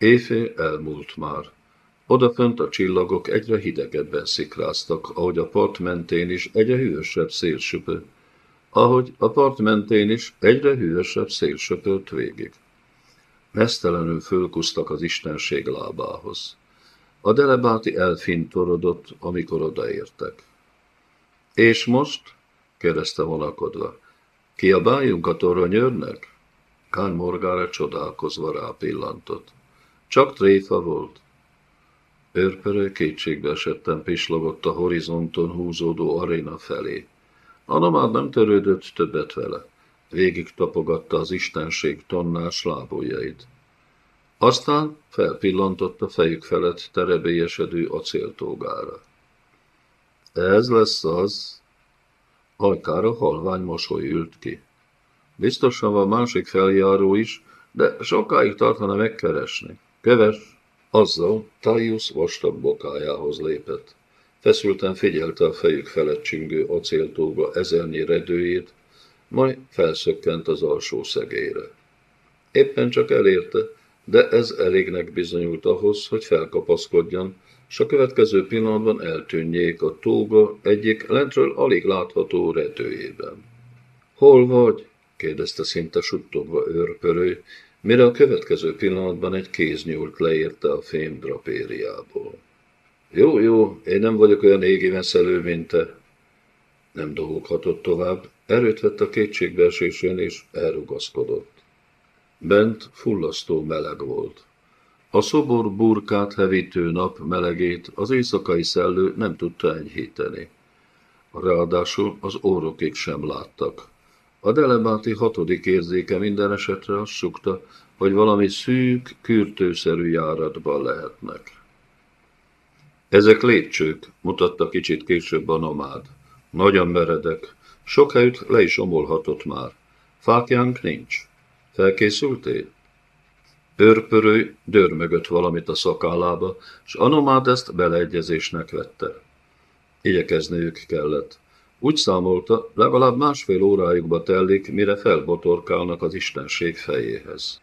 Éjfél elmúlt már. Odafönt a csillagok egyre hidegebben szikráztak, ahogy a part mentén is egyre hűvösebb szél söpő, ahogy a part mentén is egyre hűvösebb szél söpört végig. Mesztelenül fölkusztak az istenség lábához. A delebáti elfintorodott, amikor odaértek. És most? kérdezte vonakodva. Kiabáljunk a toronyőrnek? Kán Morgára csodálkozva rápillantott. Csak tréfa volt. Őrpörő kétségbe esetten pislogott a horizonton húzódó aréna felé. Anna már nem törődött többet vele. Végig tapogatta az istenség tonnás lábujjait. Aztán felpillantott a fejük felett terebélyesedő acéltógára. Ez lesz az. Ajkára halvány mosoly ült ki. Biztosan van másik feljáró is, de sokáig tartana megkeresni. Köves! Azzal Taius vastag bokájához lépett. Feszülten figyelte a fejük felett csingő acéltóga ezernyi redőjét, majd felszökkent az alsó szegélyre. Éppen csak elérte, de ez elégnek bizonyult ahhoz, hogy felkapaszkodjon, és a következő pillanatban eltűnjék a tóga egyik lentről alig látható redőjében. Hol vagy? kérdezte szinte suttogva őrpörő, mire a következő pillanatban egy kéz nyúlt leérte a fém drapériából. Jó, jó, én nem vagyok olyan égi veszelő, mint te. Nem dolgokhatott tovább, erőt vett a kétségbeesésén, és elrugaszkodott. Bent fullasztó meleg volt. A szobor burkát hevítő nap melegét az éjszakai szellő nem tudta enyhíteni. Ráadásul az órokig sem láttak. A delebáti hatodik érzéke minden esetre azt sukta, hogy valami szűk, kürtőszerű járatban lehetnek. Ezek lépcsők, mutatta kicsit később a nomád. Nagyon meredek. Sok helyütt le is omolhatott már. Fákjánk nincs. Felkészültél? Őrpörő dörmögött valamit a szakállába, s a nomád ezt beleegyezésnek vette. Igyekezniük kellett. Úgy számolta, legalább másfél órájukba tellik, mire felbotorkálnak az istenség fejéhez.